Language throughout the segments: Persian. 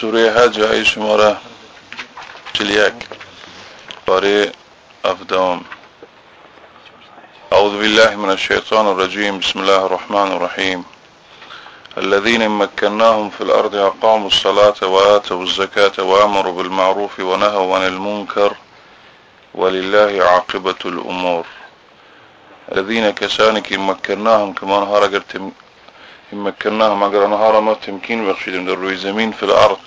سوره حج های شماره 41 باره افدام. أعوذ بالله من الشيطان الرجيم بسم الله الرحمن الرحيم الذين مكناهم في الأرض أقاموا الصلاة وآتوا الزكاة وأمروا بالمعروف ونهوا عن المنكر ولله عاقبة الأمور. الذين كسانك مكناهم كما نهار إن مكناهم ما تمكين بخشيدهم در روي زمين في الأرض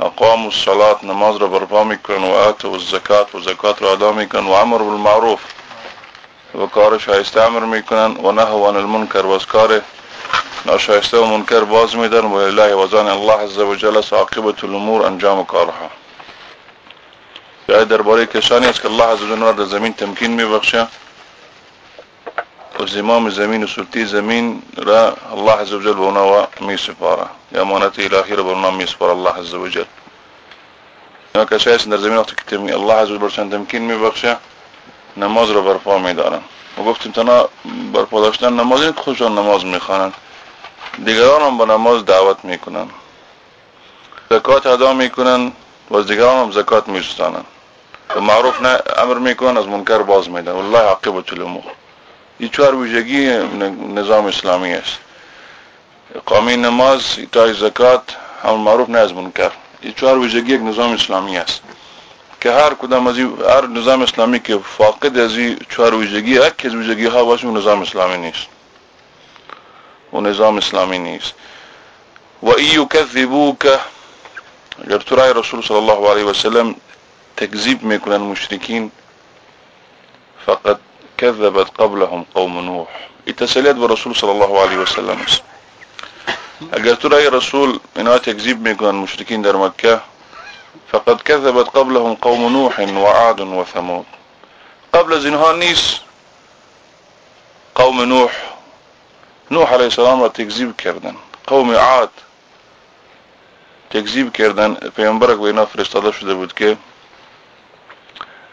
أقاموا الصلاة نماز را بربامي كن وآتوا الزكاة وزكاة را أدامي كن وعمروا بالمعروف. وكارش هيستعمر ميكنن ونهوا عن المنكر واسكاره ناشایسته و منکر باز میدن. و لله وزان الله عز وجل است عاقبت الأمور انجام کارها. در درباره کسانی است که الله عز وجل را در زمین تمکین میبخشه. و زمام زمین و سلطی زمین را الله عز وجل به اونا می سپاره یا امانت الهی را به اونا می سپاره الله عز وجل کسایی است در زمین وقتی که الله عز وجل برشان تمکین میبخشه نماز را برپا میدارن و گفتیم تنها برپا داشتن نماز این خودشان نماز میخوانند دیگران هم به نماز دعوت میکنن زکات ادا میکنن و از دیگران هم زکات میستانن و معروف نه أمر میکنن از منکر باز میدن والله عاقبت الأمور این چهار ویژگی نظام اسلامی است. اقامه نماز ایتای زکات هم معروف نه از منکر. این چهار ویژگی یک نظام اسلامی است. که هر کدام از هر نظام اسلامی که فاقد از این چهار ویژگی یک از ویژگی ها باشه نظام اسلامی نیست. و نظام اسلامی نیست. و ایو کذبوک اگر تو رای رسول صلی الله علیه و سلم تکذیب می‌کنن مشرکین فقط كذبت قبلهم قوم نوح. التسليات برسول صلى الله عليه وسلم. اگر تو رای رسول اینا تکذیب میکنن مشرکین در مکه فقد كذبت قبلهم قوم نوح وعاد وثمود. قبل از اینها نیست قوم نوح. نوح علیه السلام را تکذیب کردن قوم عاد تکذیب کردن پیامبر به اینا فرستاده شده بود که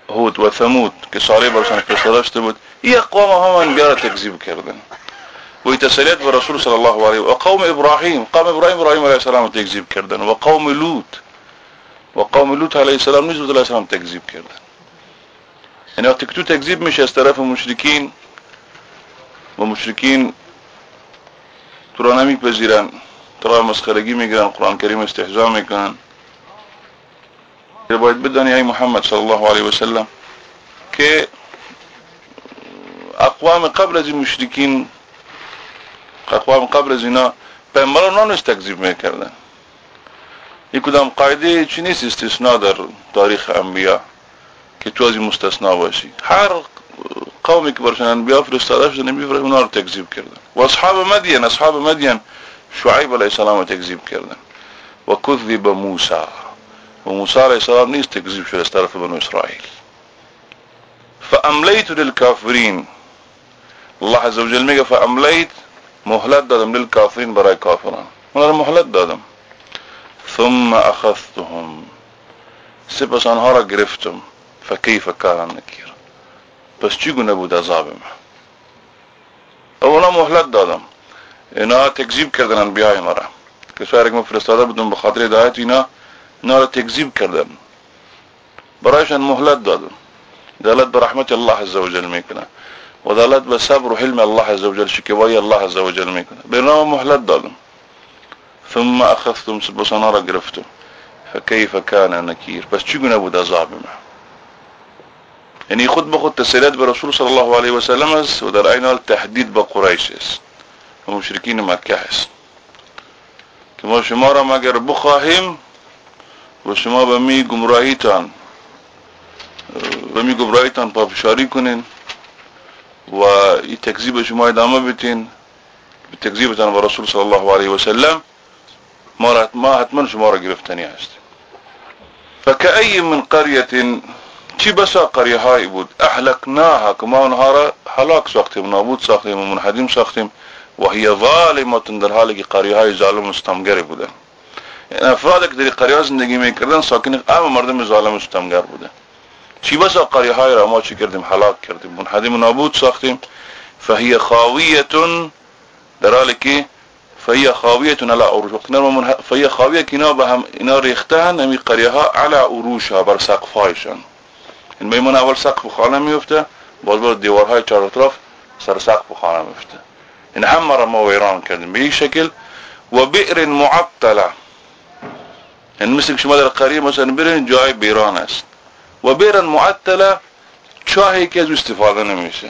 هود و ثمود که صالح برسان فرستاده شده بود این اقوام هم انبیا را تکذیب کردن. و تسلیت به رسول صلی الله علیه و قوم ابراهیم قوم ابراهیم ابراهیم علیه السلام تکذیب کردن و قوم لوط. و قوم لوط علیه السلام نیز علیه السلام تکذیب کردن. یعنی وقتی که تو تکذیب میشه از طرف مشرکین و مشرکین تو را نمیپذیرن تو را مسخرگی میگیرن قرآن کریم استحضا میکنن. باید بدانی ای محمد صلی الله علیه و سلم که أقوام قبل از مشرکین أقوام قبل از اینا پیامبران نیست تکذیب میکردن. این کدام قاعدة چی نیست؟ استثناء در تاریخ انبیا که تو از مستثنا باشی. هر قومی که برشان انبیا فرستاده شده نبی اونا رو تکذیب کردن. و اصحاب مدین اصحاب مدین شعیب علیه السلام تکذیب کردن. و کذب موسی. و موسی علیه السلام نیست تکذیب شده از بنو اسرائیل فاملیت للکافرین الله عز وجل میگه فاملیت مهلت دادم للکافرین برای کافران اونا مهلت دادم؟ ثم أخذتهم. سپس آنها را گرفتم فکیف کان نکیر پس چگونه بود عذاب ما؟ اونا مهلت دادم. اینا تکذیب کردن انبیاء ما را. کسایی که فرستاده بودم به خاطر هدایت اینا اینا را تکذیب کردن. برایشان مهلت دادم دلت به رحمت الله عز وجل میکنه. و دلت به صبر و حلم الله عز وجل شکوای الله عز وجل میکنه. بینما مهلت دادم ثم اخذتم سبسانا را گرفتم. فكيف كان نكير بس چگونه بود عذاب ما؟ یعنی خود به خود تسلیت به رسول صلی الله علیه و سلم است و در عین حال تهدید به قریش است. و مشرکین مکه است. که ما شما را مگر بخواهیم و شما به می گمراهیتان به می گمراهیتان پافشاری کنین و این تکذیب شما ادامه بدین. به تکذیبتان به رسول صلی الله علیه و سلم. ما حتما شما را گرفتنی است فكأي من قرية چی بسا قریه های بود احلقناها ما اونها را حلاک ساختیم نابود ساختیم و منحدیم ساختیم. و هی ظالمتون در حالی که قریه های ظالم استمگری بودن. این افراد که در قریه زندگی می‌کردن ساکن اما مردم ظالم استمگر بودن چی بسا قریه های را ما چی کردیم؟ حلاک کردیم. منحدیم و نابود ساختیم. فهی خاویتون در حالی که فهي خاوية على عروش وقتنا من فهي خاوية كنا بهم اینا ریختن همی قریه ها على عروشها بر سقفهایشان. این میمون اول سقف خانه میفته باز باز دیوارهای چهار اطراف سر سقف خانه میفته این همه را ما ویران کردیم. به این شکل و بئر معطله. این مثل شما در قریه مثلا برین جای بیران است. و بئر معطله چاهی که از استفاده نمیشه.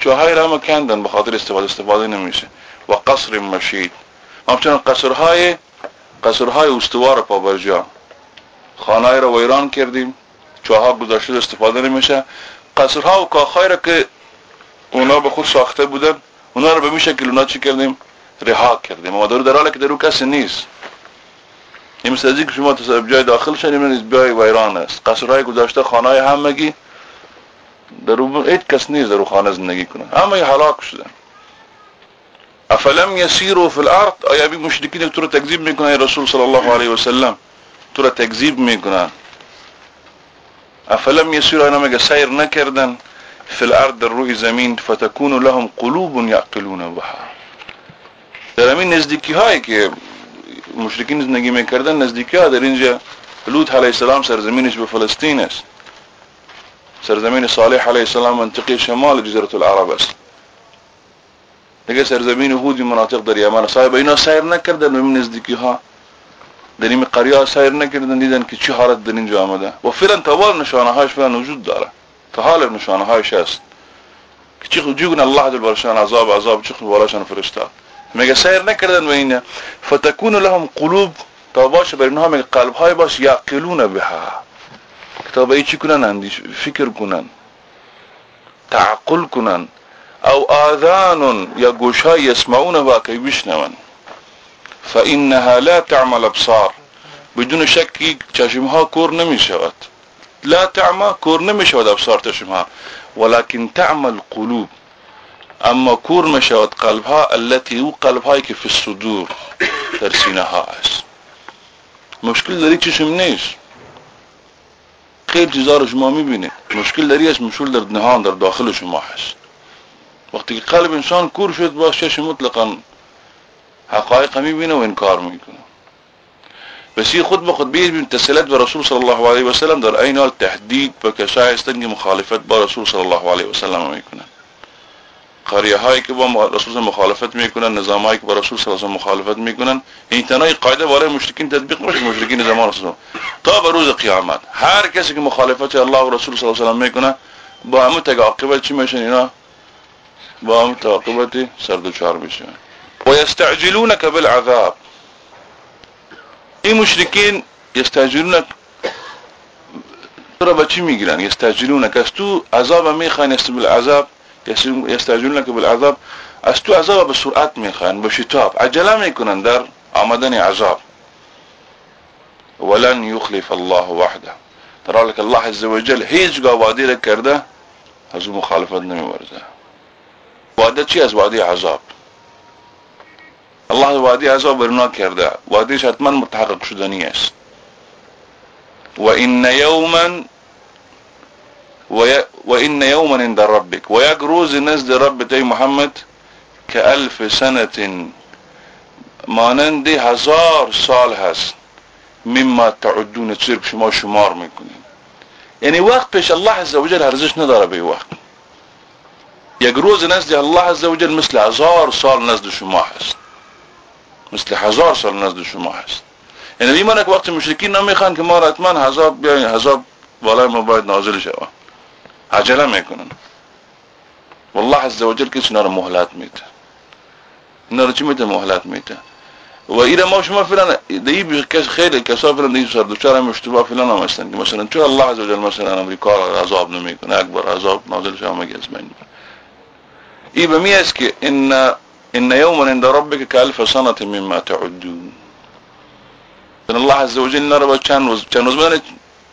چاهای را هم کندن به خاطر استفاده استفاده نمیشه. و قصر مشید. همچنان قصرهای قصرهای استوار پابرجا. خانه را ویران کردیم. چاها گذاشته استفاده نمیشه. قصرها و کاخهای را که اونا به خود ساخته بودن اونا رو به می شکل اونا چی کردیم؟ رها کردیم. اما در حالی که در کسی نیست. این مثل که شما تصاب جای داخل شدیم نیست بیای ویران است. قصرهای گذاشته خانه همگی در هیچ کس نیست در خانه زندگی کنه. همه هلاک شدن افلم يسيروا في الارض؟ آیا بی مشرکین تو رو تکذیب می‌کنن؟ رسول صلی الله علیه و سلم تو رو تکذیب می‌کنن. افلم يسيروا اینا مگه سیر نکردن؟ في الارض در روی زمین فتكون لهم قلوب يعقلون بها. در همین نزدیکی هایی که مشرکین زندگی می‌کردن نزدیکی ها در اینجا لوط علیه السلام سرزمینش به فلسطین است. سرزمین صالح علیه السلام منطقه شمال جزیره العرب است. دیگه سرزمین هودی مناطق در یمن صاحب اینا سیر نکردن من نزدیکی ها. در این قریه سیر نکردن دیدن که چه حالت در اینجا آمده. و فعلا توال نشانه هاش فعلا وجود داره. تا نشانه هایش هست که چه جوگن الله دل برشان عذاب عذاب چه بالاشان فرشتا میگه سیر نکردن و اینا فتكون لهم قلوب تا باشه بر اینها میگه قلب های باش یعقلون بها. کتاب ای چی کنن اندیش فکر کنن تعقل کنن أو آذان یا گوشهای يسمعون واقعی بشنون فإنها لا تعمل أبصار. بدون شکی چشمها کور نمی شود لا تعمى کور نمی شود أبصار چشمها ولكن تعمل قلوب أما کور می شود قلبها التي أو قلبهایی که في الصدور در سینه ها است مشکل داری چشم نیست خیلی چیزا رو شما میبینید مشکل داری است مشکل در نهان در داخل شما هست. وقتی که قلب انسان کور شد باز چشم مطلقا حقایق میبینه و انکار میکنه بس خود به خود بید تسلط به رسول صلی الله علیه و سلم در این حال تهدید به کسایی هستند که مخالفت با رسول صلی الله علیه و سلم میکنن. قریه هایی که با رسول مخالفت می‌کنن نظام هایی که با رسول صلی مخالفت می‌کنن این تنهای قاعده برای مشرکین تطبیق میشه مشرکین زمان رسول تا به روز قیامت هر کسی که مخالفت الله و رسول صلی الله می‌کنه با همون تقاقبت چی میشن اینا؟ با همون تعاقبت سردچار میشن. و یستعجلونک بالعذاب. این مشرکین یستعجلونک تو را بچی می‌گیرن؟ یستعجلونک. از تو عذاب می‌خوان است بالعذاب یستعجلونک بالعذاب. از تو عذاب به سرعت میخوان به شتاب عجله میکنن در آمدن عذاب. ولن يخلف الله وحده. حالی که الله عز وجل هیچگاه وعده کرده از مخالفت نمیورزه وعدة چی از وعده عذاب. الله وعده عذاب برنا کرده وعدهش حتما متحقق شدنی است. و ان یوما و ان یوما عند ربك. و یک روز نزد ربت ای محمد الف سنة. مانند هزار سال هست. مما تعدون چرک شما شمار میکنید یعنی وقت پیش الله عز وجل ارزش نداره به وقت. یک روز نزد الله عز وجل مثل هزار سال نزد شما هست. مثل هزار سال نزد شما هست. یعنی میمانه که وقت مشرکین نمیخوان که ما را حتما حذاب بیاین حذاب بالای ما باید نازل شود. عجلة میکنن والله عز وجل کسی اینا مهلت میده اینا چی میده مهلت میده و ایره ما شما فلان دی کس خیلی کسا فلان دی سر دوچار هم اشتباه فلان هم هستن که مثلا چون الله عز وجل مثلا امریکا عذاب نمیکنه اکبر عذاب نازل شما مگه از بین ای به می است که ان إن يوما عند ربك كألف سنة مما تعدون. إن الله عز وجل نرى چند روز چند روز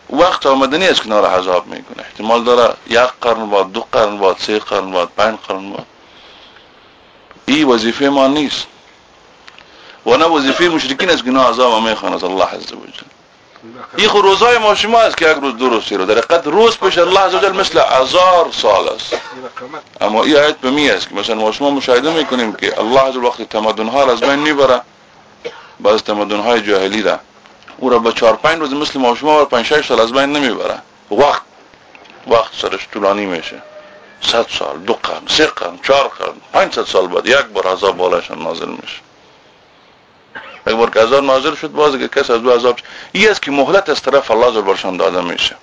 وقت آمدنی است که نار عذاب می‌کنه. احتمال داره یک قرن بعد دو قرن بعد سه قرن بعد پنج قرن بعد. این وظیفه ما نیست. و نه وظیفه مشرکین است که نه عذاب می‌خوان از الله عز وجل این خود روزهای ما شما است که یک روز دو روز رو در حقیقت روز پیش الله عزوجل مثل هزار سال است. اما این آیت به می است که مثلا ما شما مشاهده می‌کنیم که الله عزوجل وقتی تمدن ها را از بین می‌بره بعض تمدن های جاهلی را او را به چهار پنج روز مثل ما شما پنج شش سال از بین نمی‌بره. وقت وقت سرش طولانی میشه. صد سال دو قرن سه قرن چهار قرن پنج سال بعد یک بار عذاب بالاشان نازل میشه. یک بار که عذاب نازل شد باز که کس از دو عذاب این است که مهلت از طرف الله برشان داده میشه.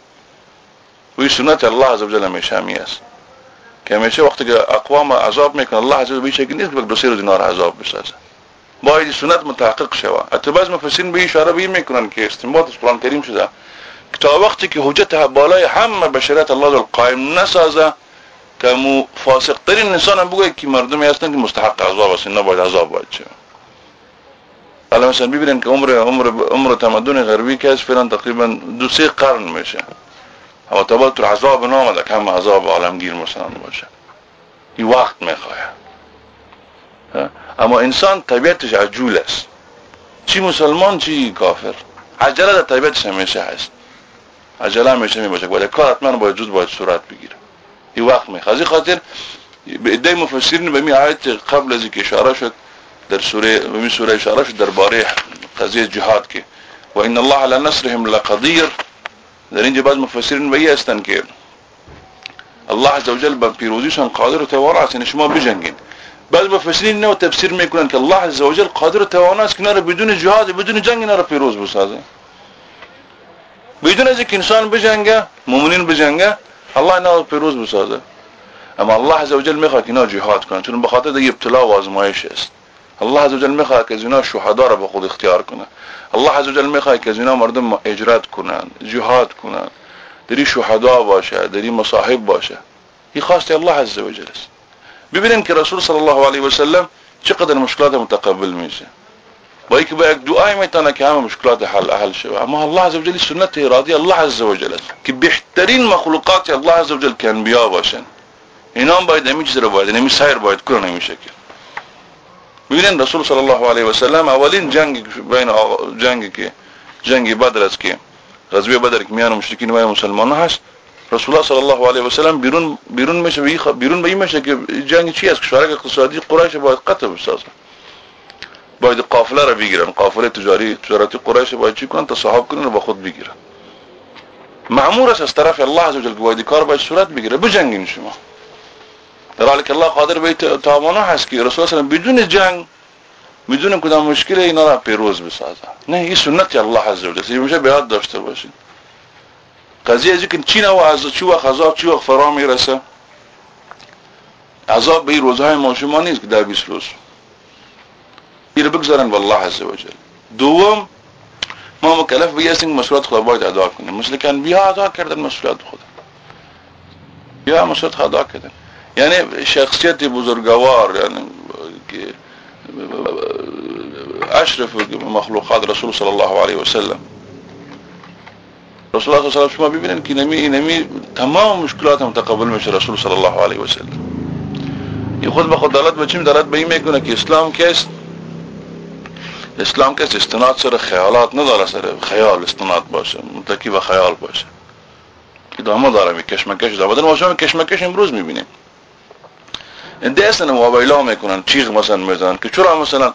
و این سنت الله عز وجل همیشه همی است. که همیشه وقتی که اقوام عذاب می‌کنه الله عز وجل که نیست که دو سه روز اینا عذاب بسازه. باید سنت متحقق شود حتی بعض مفسرین به اشاره به می‌کنن که استنباط از قرآن کریم شده. که تا وقتی که حجت بالای همه بشریت الله قائم نسازه که مو فاسق ترین انسان هم بگوید که مردمی هستن که مستحق عذاب هستن نباید عذاب باید حالا مثلا ببینن که عمر عمر عمر تمدن غربی که از فعلا تقریبا دو سه قرن میشه. اما تا تو عذاب نامده که هم عذاب عالمگیر مثلا باشه. این وقت می‌خواه أما إنسان طبیعتش عجول است چی مسلمان چی کافر عجلة در طبیعتش همیشه هست. عجلة همیشه می باشه ولی کار حتما باید زود باید صورت بگیره. این وقت میخواد. از خاطر به ادعای مفسرین به می آیت قبل از که اشاره شد در سوره می سوره اشاره شد درباره قضیه جهاد که و ان الله على نصرهم لقدیر. در اینجا بعض مفسرین به هستن که الله عزوجل به پیروزیشان قادر و یعنی شما بجنگید. بعض مفسرین نو تفسیر می‌کنن که الله عزوجل قادر و توان است که بدون جهاد بدون جنگ نره پیروز بسازه. بدون از اینکه انسان بجنگه مؤمنین بجنگه الله نه پیروز بسازه. اما الله عزوجل می‌خواد که اینا جهاد کنن چون به خاطر دیگه ابتلا و آزمایش است. الله عزوجل می‌خواد که اینا شهدا را به خود اختیار کنه. الله عزوجل می‌خواد که اینا مردم اجرات کنن جهاد کنن. دری شهدا باشه دری مصاحب باشه. این خواست الله عزوجل است. ببینن کې رسول صلی الله علیه وسلم چې قدر مشکلات متقبل میشه؟ ويك بقى دعاي متنا كام مشكلات حل أهل شباب ما الله عز وجل سنته راضي الله عز وجل كبيحترين مخلوقات الله عز وجل كان بيابا عشان هنام بايد امي جزر بايد امي ساير بايد كلنا مشاكل بيقولين الرسول صلى الله عليه وسلم اولين جنگ بين جنگ كي جنگ بدر اس كي غزوه بدر كميان مشركين ومسلمانين هست. رسول الله صلی الله علیه و سلم بیرون بیرون میشه بیرون به این میشه که جنگ چی است که شارک اقتصادی قریش باید قطع بسازن باید قافله را بگیرن قافله تجاری تجارتی قریش باید چی کنن تصاحب کنن و با خود بگیرن معمور است از طرف الله عزوجل باید کار باید صورت بگیره بجنگین شما در حالی که الله قادر به تمانا هست که رسول الله بدون جنگ بدون کدام مشکل اینا را پیروز بسازه نه این سنت الله عزوجل میشه به یاد داشته باشین قضیه از که چی نوع از چی وقت عذاب چی وقت فرا می‌رسه. عذاب به این روزهای ما شما نیست که در 20 روز. این بگذارن به الله عز وجل دوم ما مکلف به یه مسئولیت خدا باید ادا کنیم. مثل که انبیا ادا کردن مسئولیت خدا. یا مسئولیت ادا کردن. یعنی شخصیت بزرگوار یعنی که اشرف مخلوقات رسول صلی الله علیه و سلم. رسول الله صلی الله علیه و شما ببینید که نمی نمی تمام مشکلات هم تقبل میشه رسول صلی الله علیه و سلم. این خود به خود دلالت به چی دلالت به این می‌کنه که اسلام کیست؟ اسلام کس استناد سر خیالات نداره سر خیال استناد باشه متکی و خیال باشه. ادامه داره می کشمکش داره. بدن ما کشمکش امروز می‌بینیم. انده اصلا موبایل ها می‌کنن چیغ مثلا می‌زنن که چرا مثلا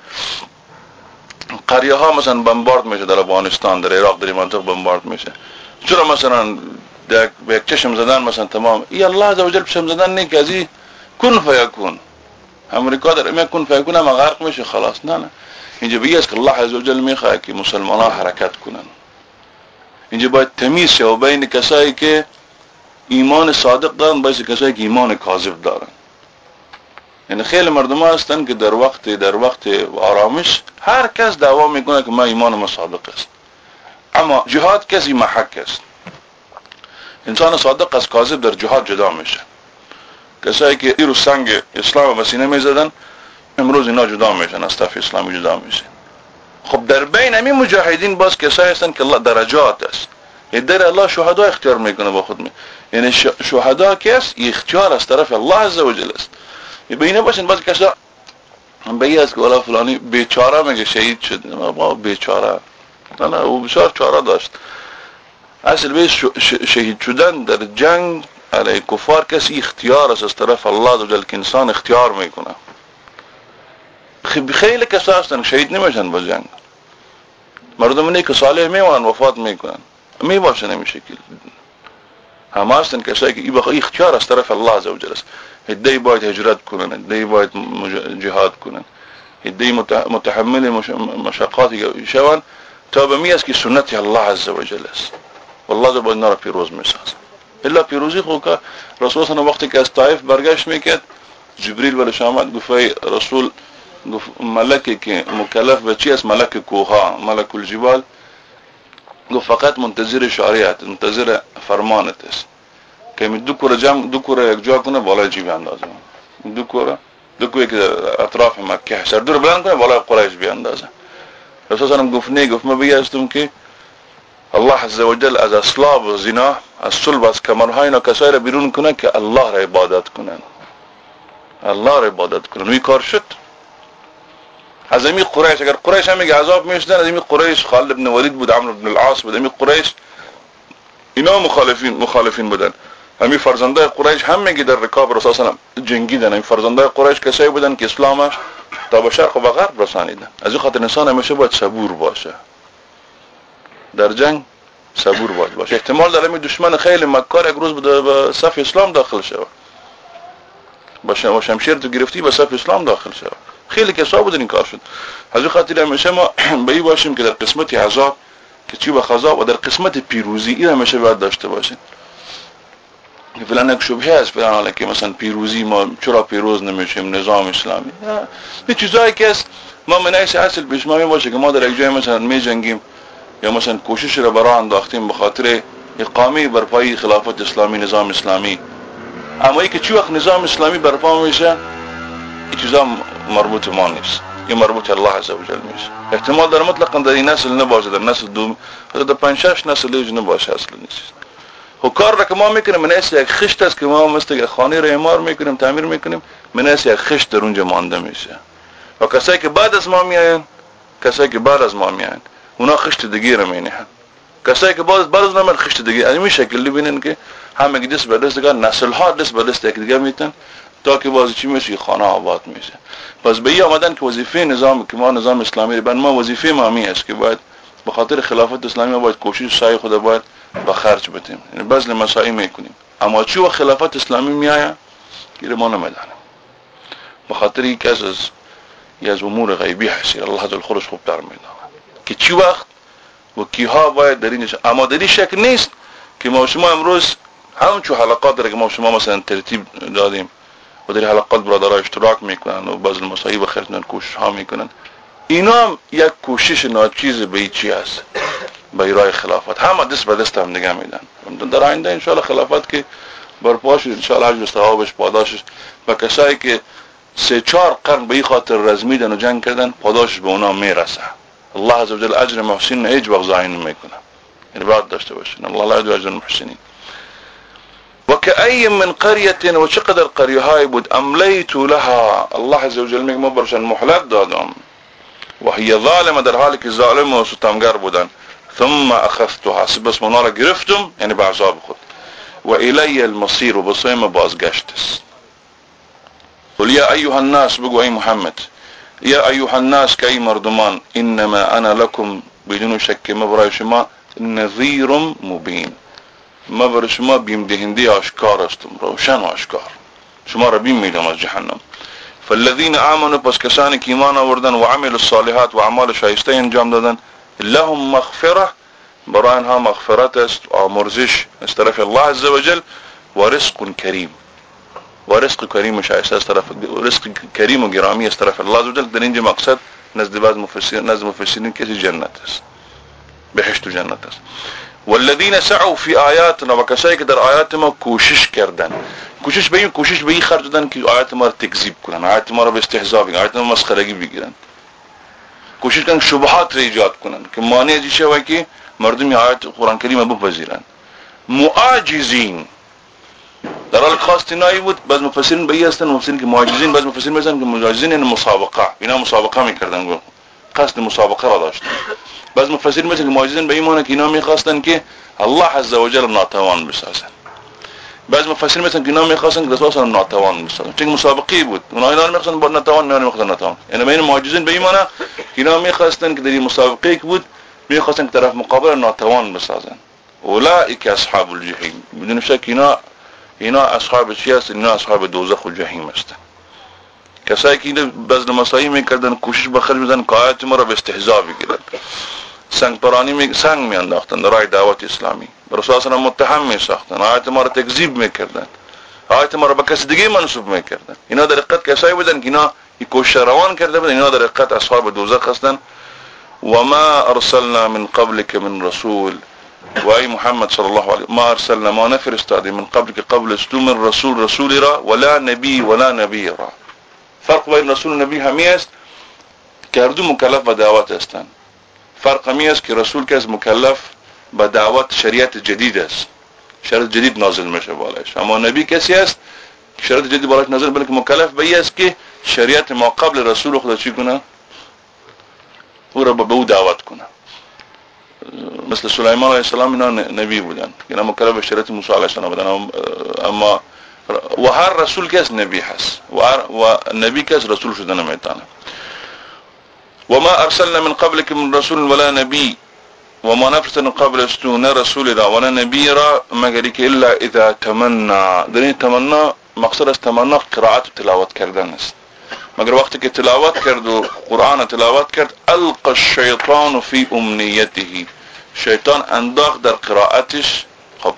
قریه ها مثلا بمبارد میشه در افغانستان در عراق در منطقه بمبارد میشه. چرا مثلا به چشم زدن مثلا تمام؟ ای الله عزوجل چشم زدن نه که ازی کن فیکون. امریکا در امی کن فیکون هم غرق میشه خلاص. نه نه. اینجا بگی است که الله عزوجل می‌خواد که مسلمان ها حرکت کنن. اینجا باید تمیز شه و بین کسایی که ایمان صادق دارن باید کسایی که ایمان کاذب دارن. یعنی خیلی مردم هستن که در وقت در وقت آرامش هر کس دعوا می‌کنه که ما ایمان ما صادق است. اما جهاد کسی محک است. انسان صادق از کاذب در جهاد جدا میشه. کسایی که ایرو سنگ اسلام و مسینه می‌زدن امروز اینا جدا میشن از طرف اسلامی جدا میشن. خب در بین همین مجاهدین باز کسایی هستن که الله درجات است. در الله شهدا اختیار می‌کنه با خود می یعنی شهدا کس اختیار از طرف الله عزوجل است. بینه باشین باز کسا بگی از که فلانی بیچاره میگه شهید شد؟ بیچاره نه نه بسیار چاره داشت. اصل به شهید شدن در جنگ علیه کفار کسی اختیار است از طرف الله جل که انسان اختیار می‌کنه. خیلی کسا هستن شهید نمیشن با جنگ. مردم که صالح میوان وفات می‌کنن. می باشه نمی شکل. همه هستن کسایی که ای اختیار از طرف الله عزوجل است. هدی باید هجرت کنن هدی باید جهاد کنن. هدی متحمل مشاقاتی شوان تا به می است که سنت الله عزوجل است. والله زبان نارا پیروز میساز الا پیروزی خو که رسول صلی وقتی که از طائف برگشت میکرد، جبریل ولش آمد، گفت رسول، گفت ملکی که مکلف به چی است؟ ملک کوها، ملک الجبال. گفت فقط منتظر شریعت، منتظر فرمانت است. که می دو کوره جمع، دو کوره یک جا کنه، بالای جیب اندازه. دو کوره دو کوره اطراف مکه سر دور بلند کنه، بالای قریش بیاندازه. رسول صلی گفت نه گفت ما بیاستم که الله عز وجل از اصلاب و زنا از صلب از کمرهای اینا کسایی را بیرون کنه که الله را عبادت کنن. الله را عبادت کنن. وی کار شد. از امی قریش اگر قریش هم میگه عذاب می‌شدن از امی قریش خالد ابن ولید بود عمرو بن العاص بود امی قریش اینا مخالفین مخالفین بودن. امی فرزندای قریش هم میگه در رکاب رسول الله جنگیدن. امی فرزندای قریش کسایی بودن که اسلام تا به شرق و غرب رسانیدن از این خاطر انسان همیشه باید صبور باشه. در جنگ صبور باید باشه. احتمال داره دشمن خیلی مکار یک روز به صف اسلام داخل شود. با شمشیر تو گرفتی به صف اسلام داخل شود. خیلی کسا بودن این کار شد. از این خاطر همیشه ما به باشیم که در قسمت عذاب که چی به خذاب و در قسمت پیروزی این همیشه باید داشته باشیم. فلان یک شبهه است فلان حالا که مثلا پیروزی ما چرا پیروز نمیشیم؟ نظام اسلامی. این چیزایی که است ما منعیش اصل پیش ما باشه که ما در یک جای مثلا می جنگیم یا مثلا کوشش را برای انداختیم به خاطر اقامه برپایی خلافت اسلامی نظام اسلامی. اما ای که چی وقت نظام اسلامی برپا میشه این چیزا مربوط ما نیست. این مربوط الله عز وجل میشه احتمال در مطلقا در این نسل نباشه در نسل دوم در پنج شش نسل ایج نباشه اصلا نیست. و کار را که ما می‌کنیم من یک خشت است که ما مثل خانه را امار می‌کنیم تعمیر می‌کنیم من یک خشت در اونجا مانده میشه و کسایی که بعد از ما میاین کسایی که بعد از ما میاین اونا خشت دیگه را مینهن کسایی که بعد بعد از ما خشت دیگه از این شکل ببینن که همه دست به دست دیگه نسل ها دست به دست دیگه میتن تا که بازی چی میشه خانه آباد میشه پس به آمدن که وظیفه نظام که ما نظام اسلامی بن ما وظیفه ما می است که باید به خاطر خلافت اسلامی باید کوشش سعی خود باید به خرج بدیم. یعنی بذل مساعی می‌کنیم. اما چی و خلافت اسلامی میآید گیر ما نمی‌دانم به خاطر یک از از امور غیبی هستی الله عز وجل خوب در میدانه. که چی وقت و کیها باید در اینش اما در این شک نیست که ما شما امروز همچو حلقات در که ما شما مثلا ترتیب دادیم و در حلقات برادرها اشتراک می‌کنن و بعض المصاحب خرجن کوشش ها می‌کنن. اینا هم یک کوشش ناچیز به چی هست؟ به ایرای خلافت. همه دست به دست هم نگه میدن. در آینده انشاءالله خلافت که برپاش انشاءالله حجم ثوابش پاداشش و کسایی که سه چهار قرن به این خاطر رزمیدن و جنگ کردن پاداشش به اونا می‌رسه. الله عز وجل اجر محسن هیچ وقت ضایع نمی‌کنه. یعنی باید داشته باشین الله لا يدعو اجر المحسنين وكأي من قرية وشقدر قرية هاي بود امليت لها. الله عز وجل میگه مبرشن مهلت دادم. وهي ظالمه در حالی که ظالم و ستمگر بودن. ثم أخذتها. بس منها را گرفتم یعنی به عذاب خود. و الی المصیر و بسویم بازگشت است قل یا ایها الناس بگو ای محمد. یا ایها الناس که ای مردمان انما أنا لكم بدون شک مبرای شما نذیر مبین. ما بر شما بیم دهنده آشکار هستم روشن آشکار. شما را بیم میدم از جهنم. فالذین آمنوا پس کسانی که ایمان آوردن و عمل الصالحات و اعمال شایسته انجام دادن لهم مغفرة. برای آنها مغفرت است الله عز وجل و رزق کریم. و رزق کریم و شایسته رزق الله عز وجل. در اینجا مقصد نزد بعض مفسرین نزد مفسرین کسی جنت است. بهشت و است. سعوا فی آیاتنا و کسایی که در آیات ما کوشش کردن. کوشش به این کوشش به این خرج دادن که آیات ما تکذیب کنن. آیات ما استهزاء بگیرن آیات ما مسخرگی بگیرن. کوشش کردن شبهات رو ایجاد کنن که مانع از شوه که مردم آیات قرآن کریم بپذیرن. معاجزین. در حال خواست نایی بود بعض مفسرین به این هستن، مفسرین که معاجزین بعض مفسرین میگن که معاجزین یعنی مسابقه. اینا مسابقه میکردن گو قصد مسابقه را داشتن. بعض مفسرین مثل معجزین به ایمان که اینا میخواستن که الله عز وجل ناتوان بسازن. بعض مفسرین مثل که اینا می‌خواستن که رسول الله ناتوان بسازن. چون مسابقه بود. اونها اینا می‌خواستن با ناتوان اینا می‌خواستن ناتوان. یعنی بین معجزین به ایمان که اینا می‌خواستن که در این مسابقه بود می‌خواستن که طرف مقابل ناتوان بسازن. اولئک اصحاب الجحیم. بدون شک اینا اینا اصحاب چی هست اینا اصحاب دوزخ و جهنم هستن. کسایی که این بزن مسایی می‌کردن کوشش بخرج میزن که آیات ما به استهزا بگیرن. سنگ پرانی می سنگ می انداختن رای دعوت اسلامی. رسول الله متهم می ساختن آیات ما را تکذیب میکردن آیات ما را به کسی دیگه منصوب میکردن اینا در حقیقت کسایی بودن که اینا کوشش روان کرده بودن اینا در حقیقت اصحاب دوزخ هستن. وما ارسلنا من قبلك من رسول. وای محمد صلی الله علیه ما ارسلنا ما نفرستاد من قبل که قبل استو من رسول رسول را ولا نبی ولا نبی را. فرق بین رسول و نبی همی است که هر دو مکلف به دعوت هستند فرق همی است که رسول که از مکلف به دعوت شریعت جدید است. شریعت جدید نازل میشه بالایش. اما نبی کسی است که شریعت جدید بالایش نازل بلکه مکلف به است که شریعت ما قبل رسول خدا چی کنه؟ او را به او دعوت کنه. مثل سلیمان علیه السلام اینا نبی بودن. اینا مکلف به شریعت موسی علیه السلام بودن. اما و هر رسول کس نبی هست. و, و نبی کس رسول شده نمیتانه وما أرسلنا من قبلك من رسول ولا نبي. وما نرسل قبل استونا رسول را ولا نبي را ما قالك إلا إذا تمنى. دني تمنى مقصد استمنى قراءة تلاوة كردن ما مگر وقتك که تلاوت قرآن تلاوت كرد ألقى الشيطان في أمنيته. شيطان انداخ در قراءتش. خب